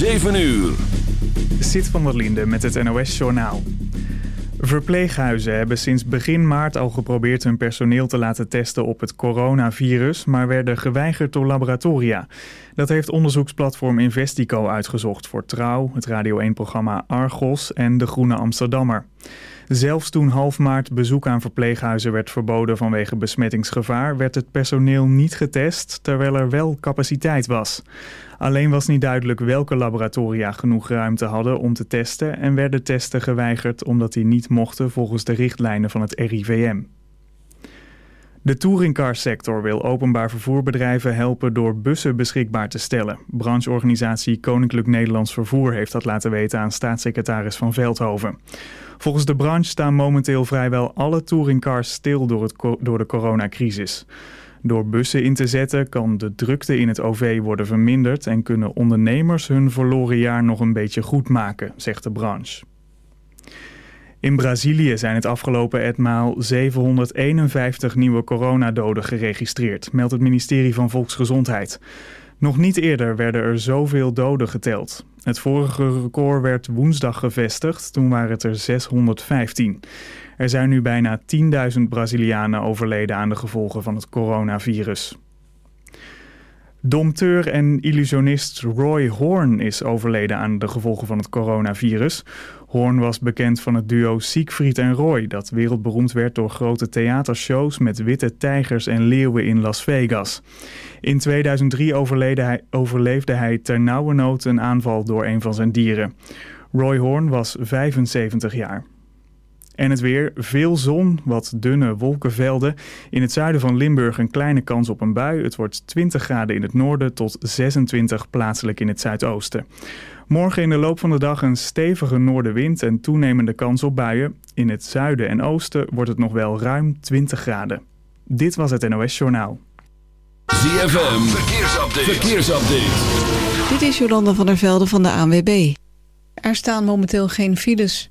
7 uur. Zit van der Linde met het NOS-journaal. Verpleeghuizen hebben sinds begin maart al geprobeerd hun personeel te laten testen op het coronavirus, maar werden geweigerd door laboratoria. Dat heeft onderzoeksplatform Investico uitgezocht voor Trouw, het Radio 1-programma Argos en De Groene Amsterdammer. Zelfs toen half maart bezoek aan verpleeghuizen werd verboden vanwege besmettingsgevaar, werd het personeel niet getest, terwijl er wel capaciteit was. Alleen was niet duidelijk welke laboratoria genoeg ruimte hadden om te testen en werden testen geweigerd omdat die niet mochten volgens de richtlijnen van het RIVM. De touringcarsector wil openbaar vervoerbedrijven helpen door bussen beschikbaar te stellen. Brancheorganisatie Koninklijk Nederlands Vervoer heeft dat laten weten aan staatssecretaris Van Veldhoven. Volgens de branche staan momenteel vrijwel alle touringcars stil door, het, door de coronacrisis. Door bussen in te zetten kan de drukte in het OV worden verminderd en kunnen ondernemers hun verloren jaar nog een beetje goed maken, zegt de branche. In Brazilië zijn het afgelopen etmaal 751 nieuwe coronadoden geregistreerd, meldt het ministerie van Volksgezondheid. Nog niet eerder werden er zoveel doden geteld. Het vorige record werd woensdag gevestigd, toen waren het er 615. Er zijn nu bijna 10.000 Brazilianen overleden aan de gevolgen van het coronavirus. Domteur en illusionist Roy Horn is overleden aan de gevolgen van het coronavirus. Horn was bekend van het duo Siegfried en Roy, dat wereldberoemd werd door grote theatershows met witte tijgers en leeuwen in Las Vegas. In 2003 hij, overleefde hij ternauwernood een aanval door een van zijn dieren. Roy Horn was 75 jaar. En het weer, veel zon, wat dunne wolkenvelden. In het zuiden van Limburg een kleine kans op een bui. Het wordt 20 graden in het noorden tot 26 plaatselijk in het zuidoosten. Morgen in de loop van de dag een stevige noordenwind en toenemende kans op buien. In het zuiden en oosten wordt het nog wel ruim 20 graden. Dit was het NOS Journaal. ZFM, verkeersupdate. verkeersupdate. Dit is Jolanda van der Velde van de ANWB. Er staan momenteel geen files.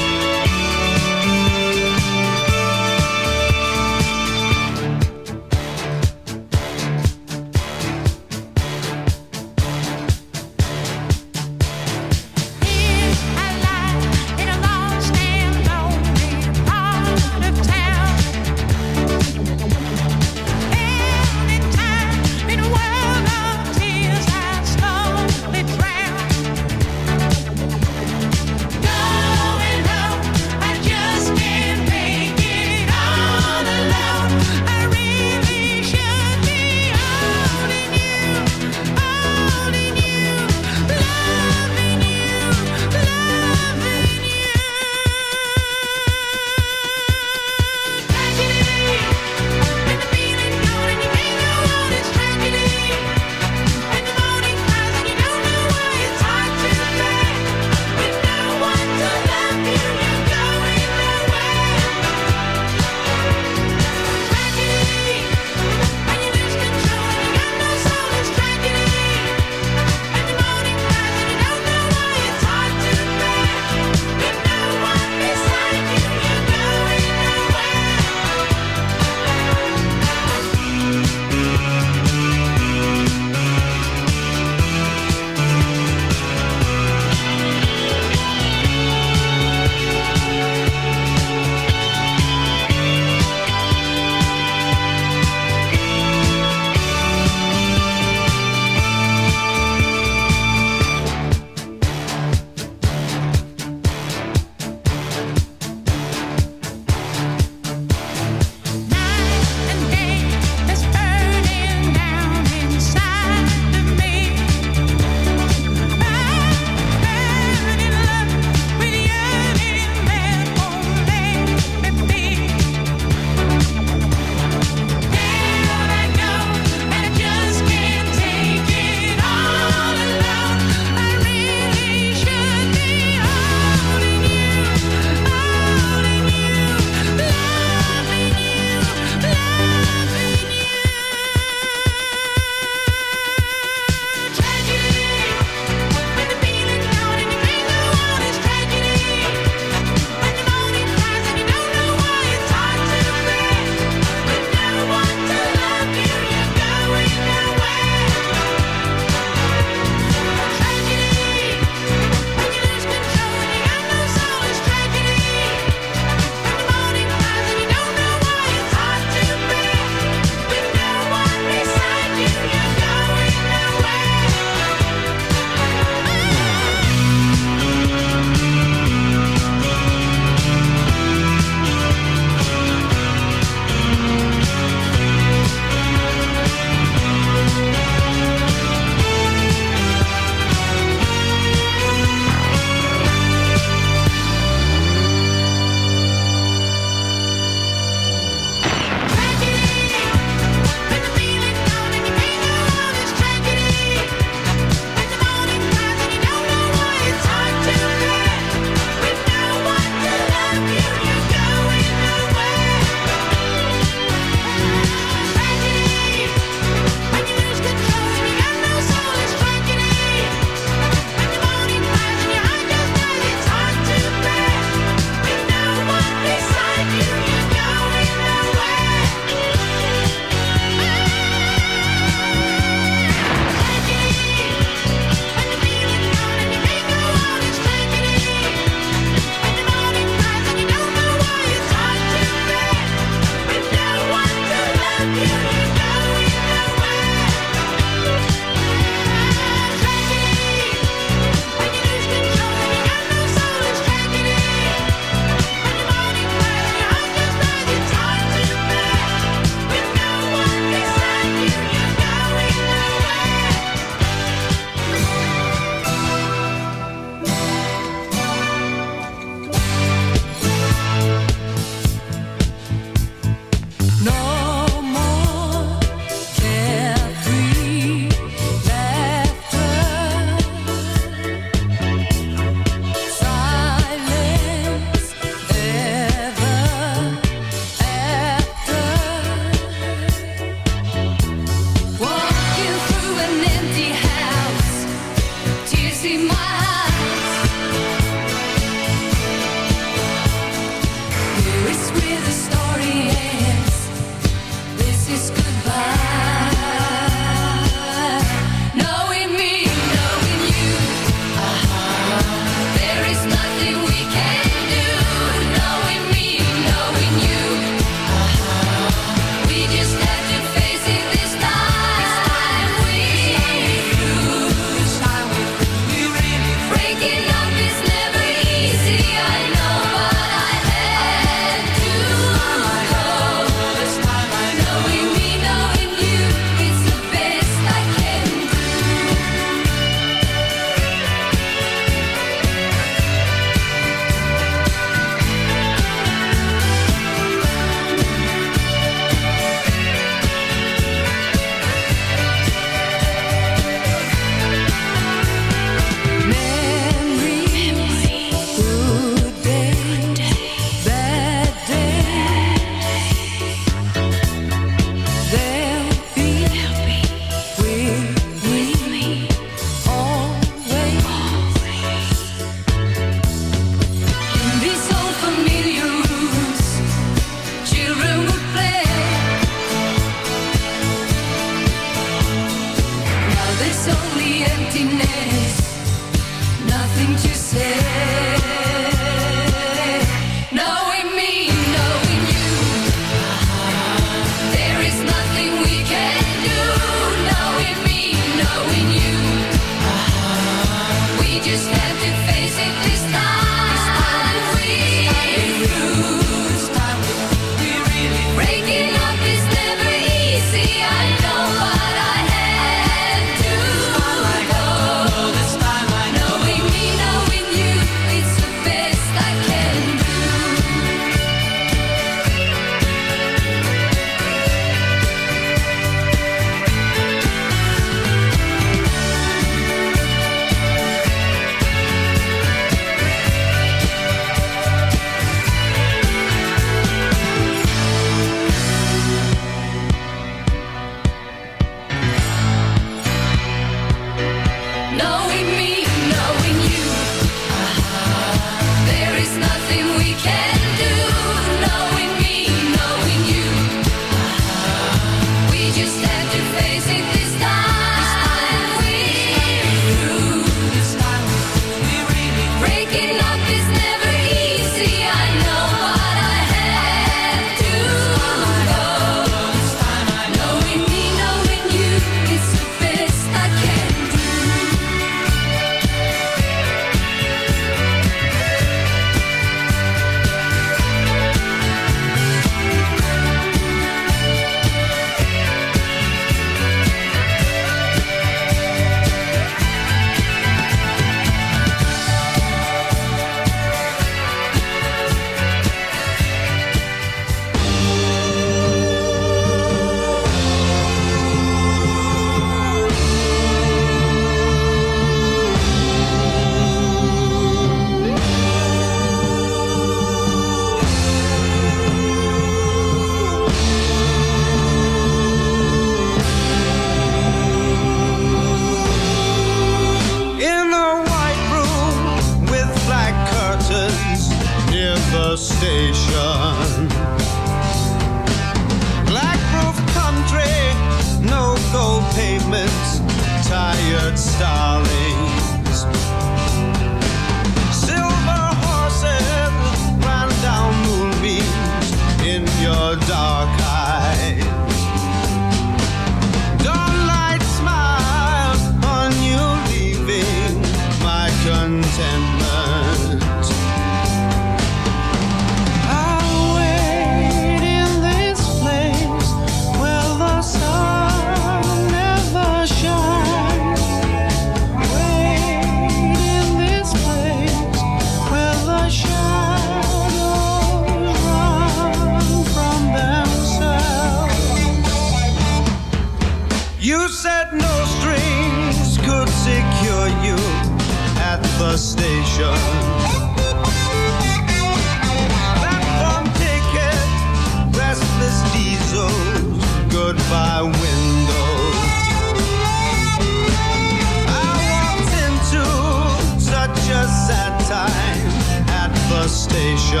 station.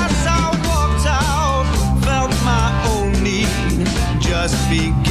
As I walked out, felt my own need just begin.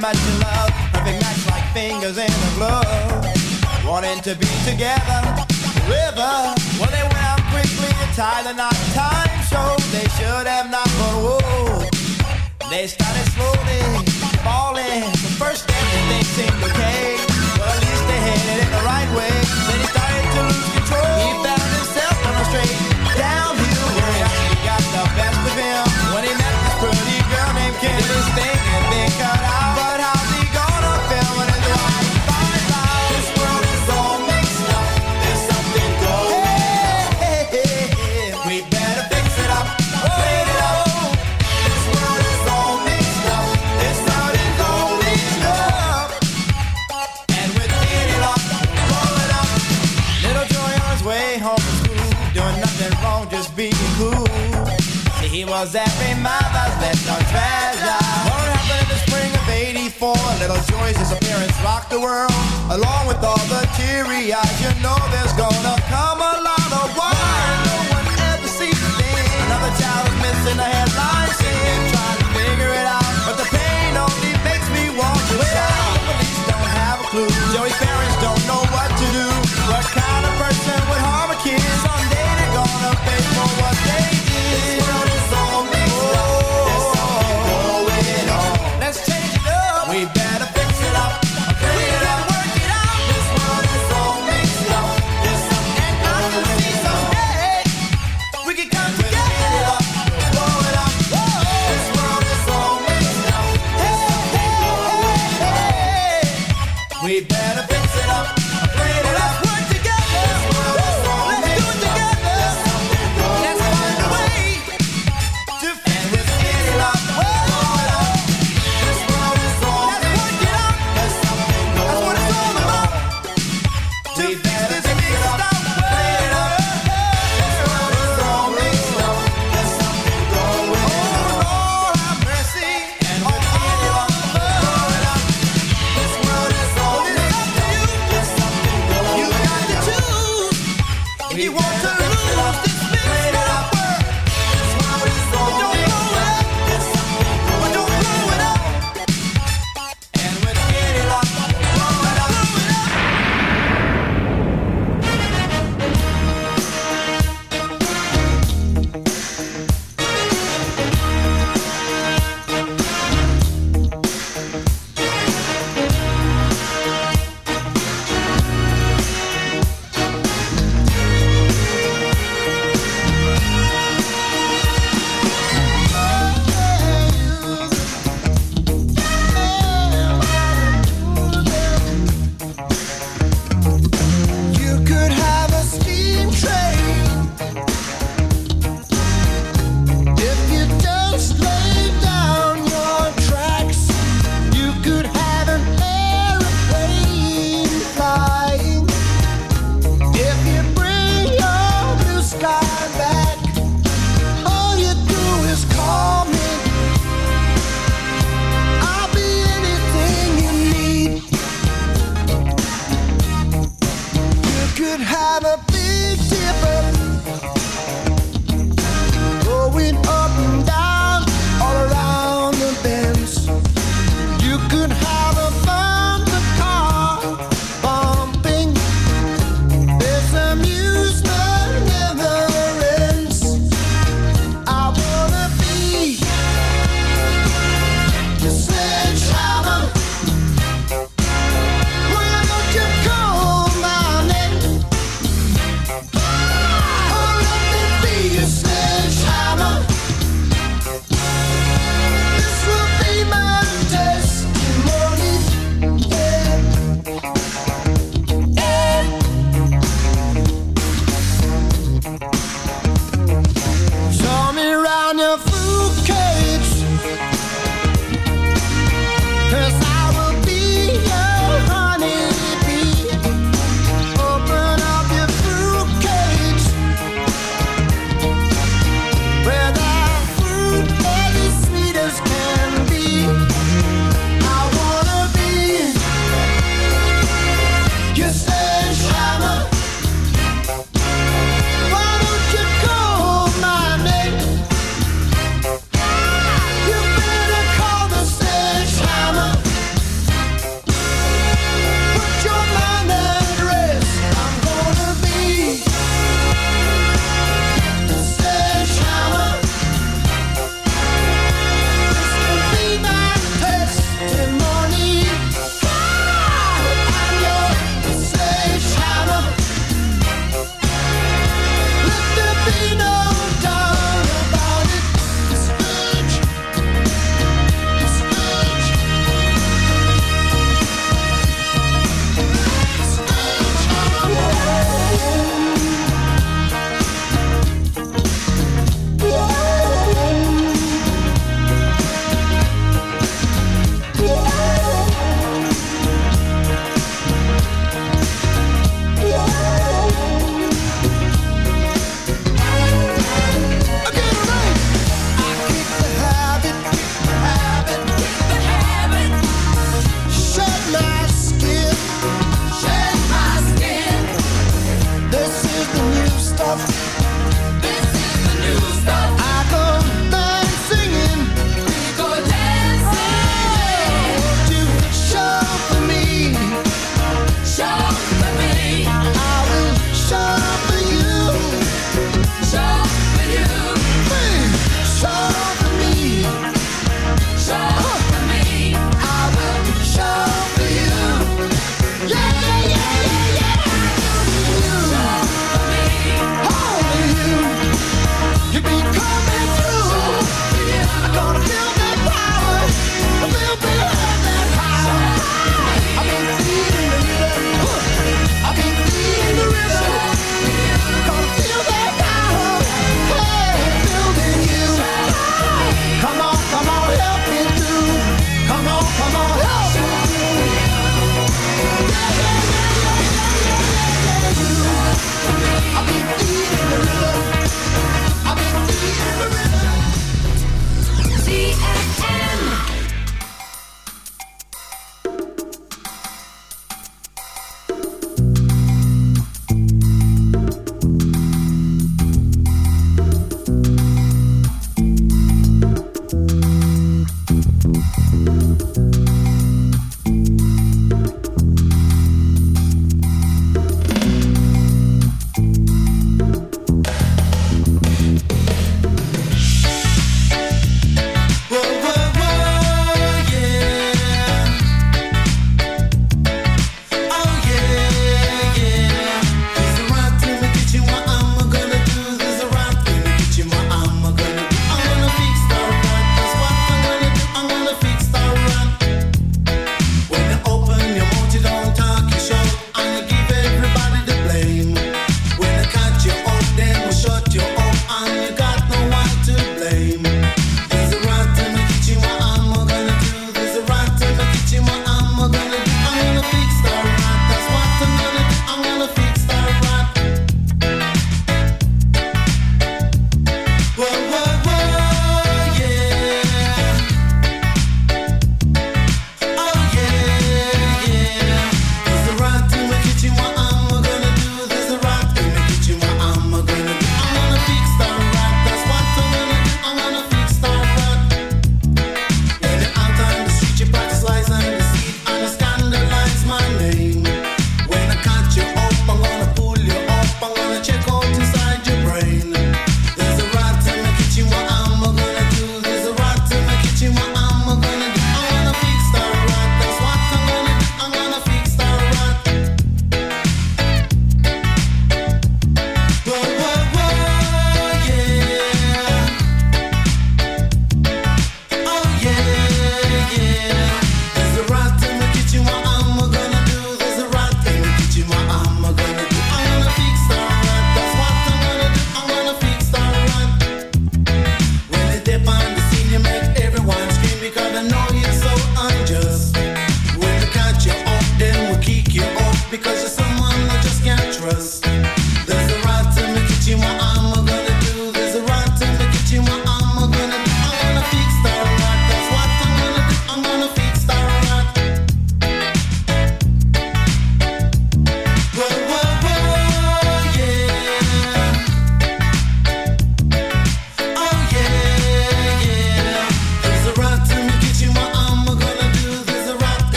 Much in love, perfect match like fingers in a glove. Wanting to be together, river. Well, they went out quickly and tied the knot. Time showed they should have not, but whoa. They started slowly falling. The first step, things seemed okay. Well, at least they headed in the right way. Then he started Little Joey's disappearance rocked the world, along with all the teary eyes. You know there's gonna come a lot of why no one ever sees a thing. Another child is missing a headline scene, trying to figure it out, but the pain only makes me want to shout. The police don't have a clue. Joey's parents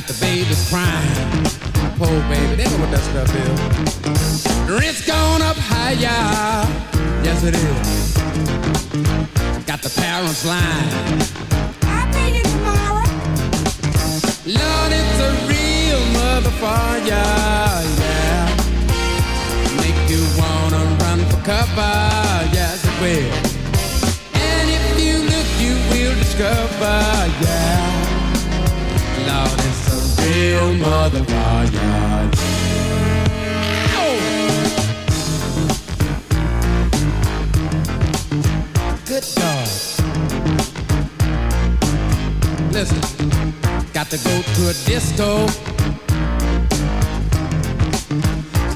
Got the babies crying. Poor baby, they know what that stuff is. Rent's gone up higher. Yes, it is. Got the parents lying. I'll pay you tomorrow. Lord, it's a real motherfucker, yeah. Make you wanna run for cover, yes it will. And if you look, you will discover, yeah. Real motherfucker, yeah. Good dog. Listen, got to go to a disco.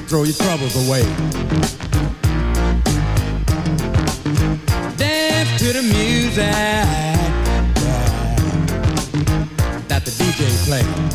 Throw your troubles away. Dance to the music that the DJ play.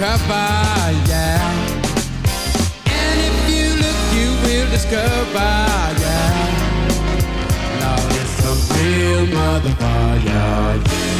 Wanna run for cover, yeah. And if you look, you will discover, yeah. Lord, it's a real motherfucker, yeah.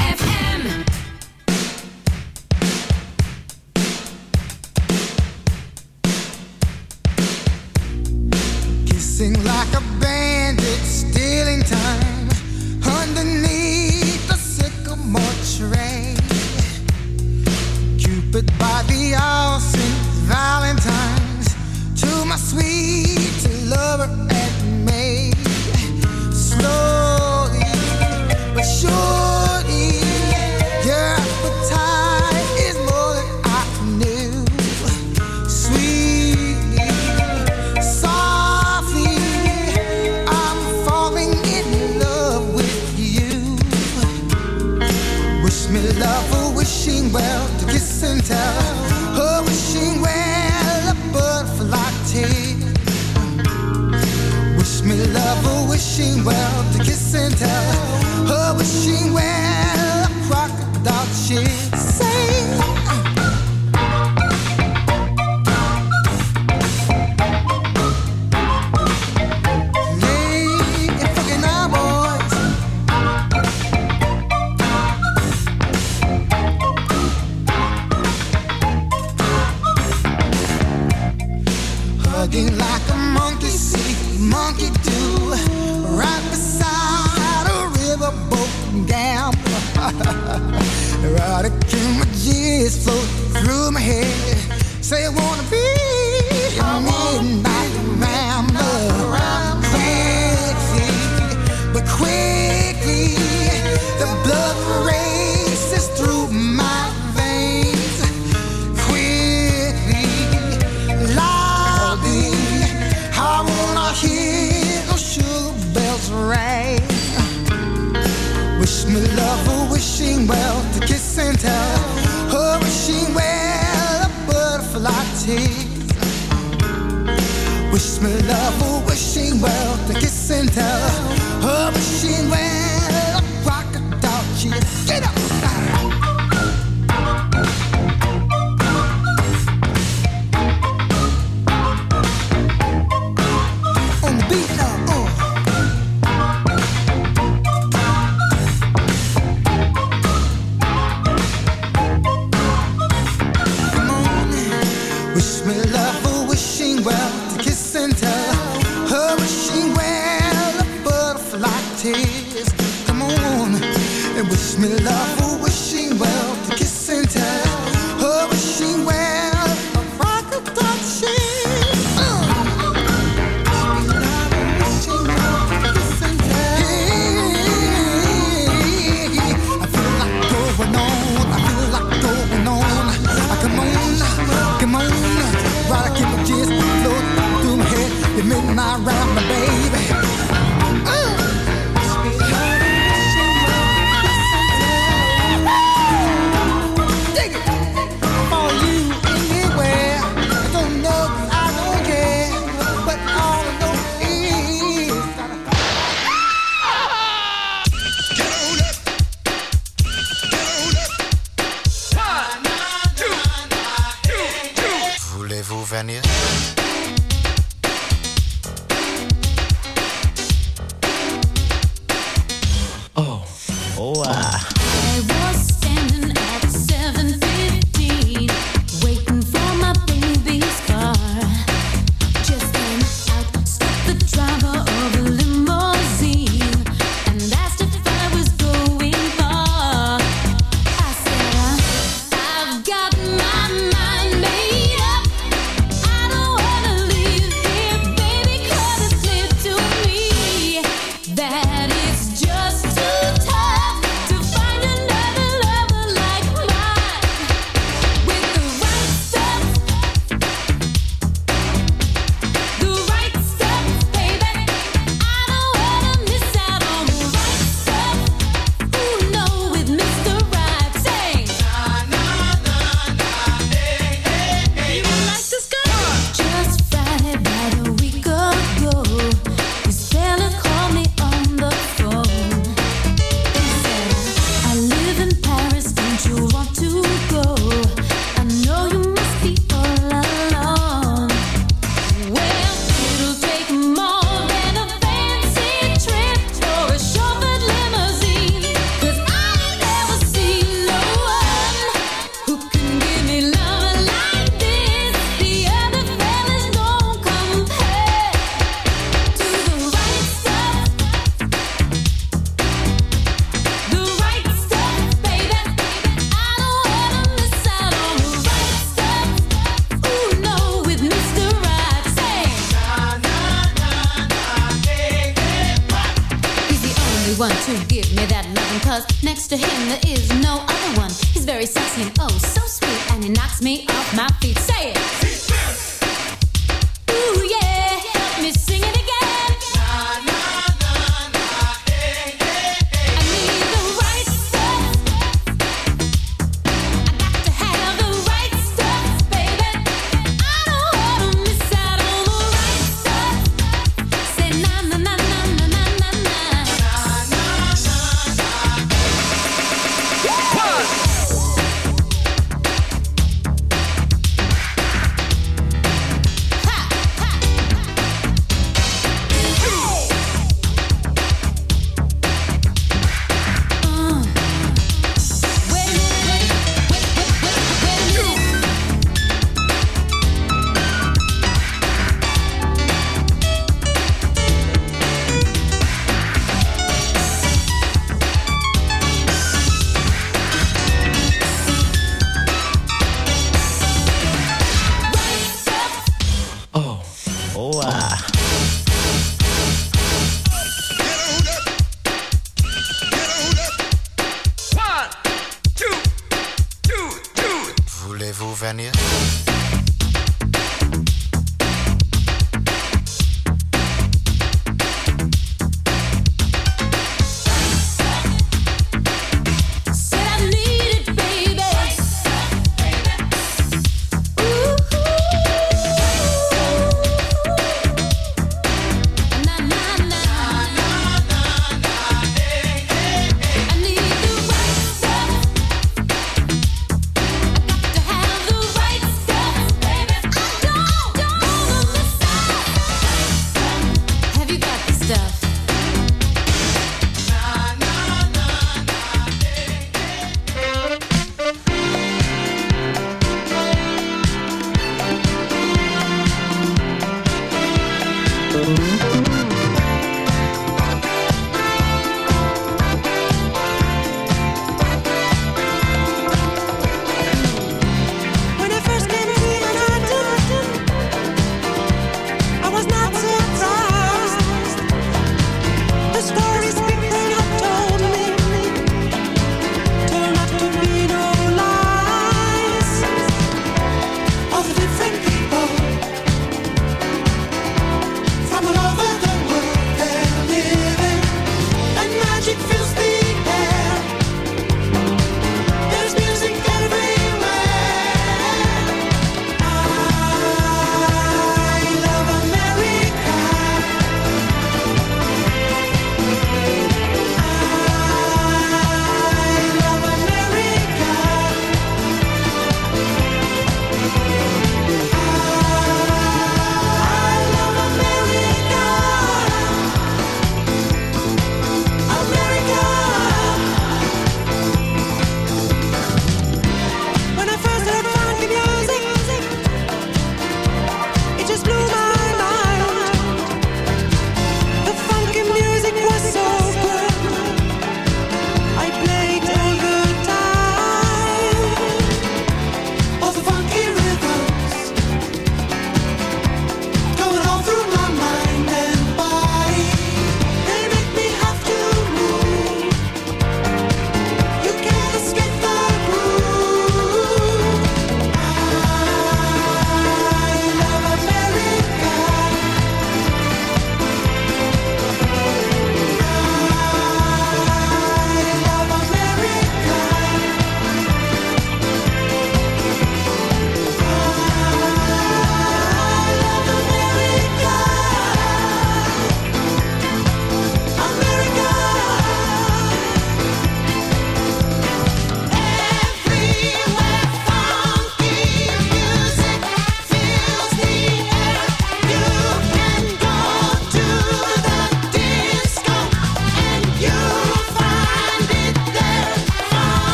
Voulez-vous venir